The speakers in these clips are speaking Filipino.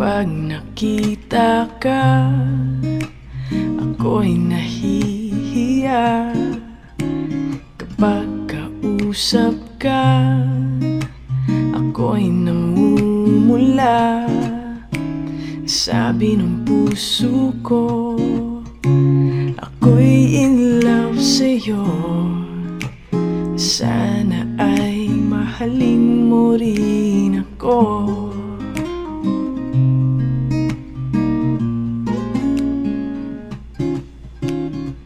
Kapag nakita ka Ako'y nahihiya. Kapag kausap ka Ako'y namumula. Sabi ng puso ko Ako'y in sa'yo Sana ay mahalin mo rin ako.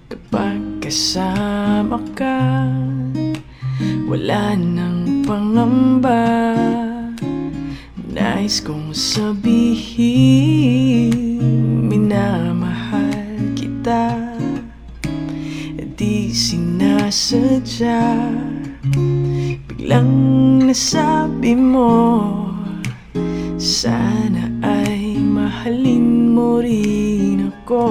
Kapag kasama ka Wala nang pangamba. Nais kong sabihin Minamahal kita sinasadya. Biglang nasabi mo Sana ay mahalin mo rin ako.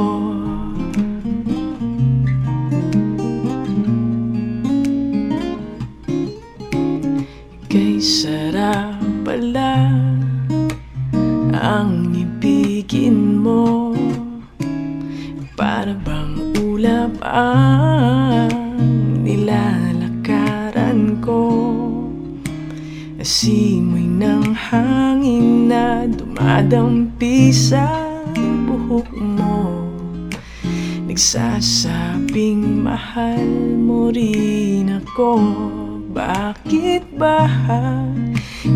Kay sarap pala Ang ibigin mo. Para bang ulap ang nilalakaran ko. Asimoy ng hangin na dumadampi sa buhok mo. Nagsasabing mahal mo rin ako. Bakit ba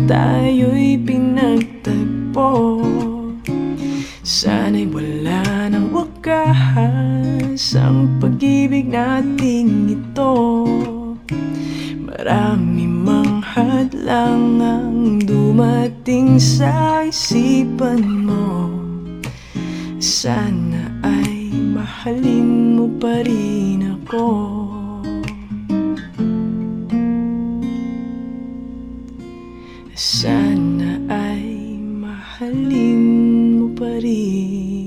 tayo'y pinagtagpo? Sana'y wala ng Malakas ang pag-ibig nating ito. Marami mang hadlang ang dumating sa isipan mo. Sana ay mahalin mo pa rin ako. Sana ay mahalin mo pa rin.